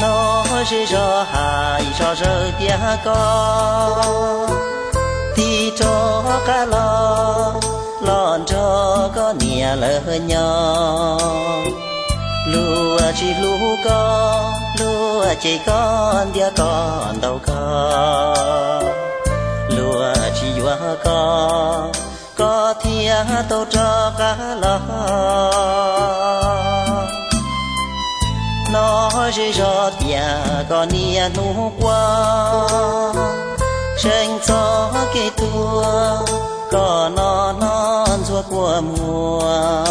nó sẽ cho hai cho rơi tia có thì cho cá lo lon cho có nhà lỡ nhau lúa chỉ lúa có lúa chỉ con tia con đâu có lúa chỉ hoa có có thia tô cho cá lo nó chỉ cho tia có nia nu qua. Tranh gió cây tua có nó non chúa của mùa.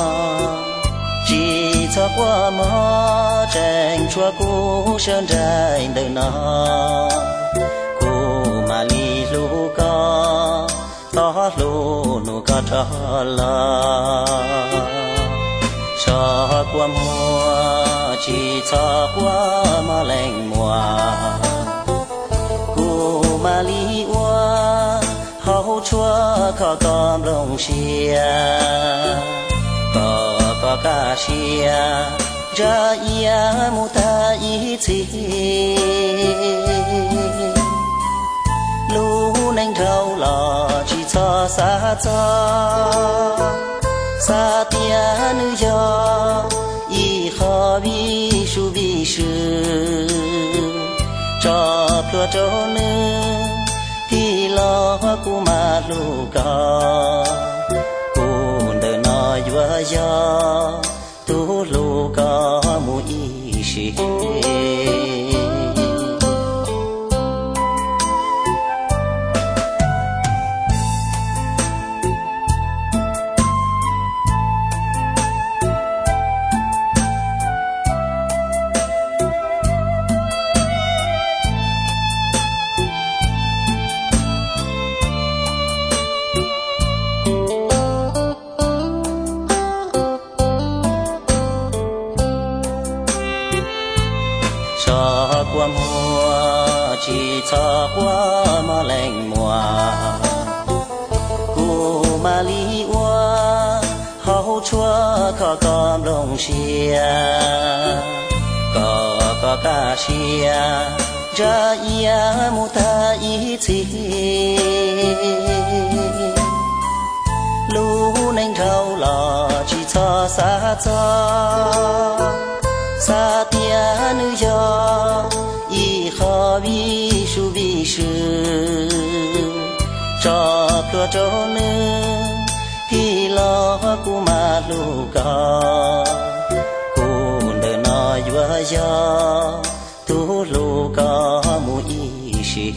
Chỉ cho qua mò tranh chúa cũ sơn trái đời nó cũ mà li lu có, to lu nu có cho lo cho qua mùa chỉ cho qua mà lành mùa. Cô mà lý qua hậu chúa có con lòng xia có có cả xia ra ia mu ta ý chi lu nành rau lò chỉ cho xa cho, xa tia nữ cho plua cho nữ thì lo cu mà lu có cu qua mùa, chỉ cho qua mà lạnh mùa. Cô mà lý qua hậu chúa có con lòng xia có có cả xia ra ia mu ta ý chi lu nành rau lò chỉ cho xa cho sa tia nữ cho y khó bi su bi sư cho tua cho nữ thì lo cu mà lu có cu đời nó vừa gió tu lu có mu shi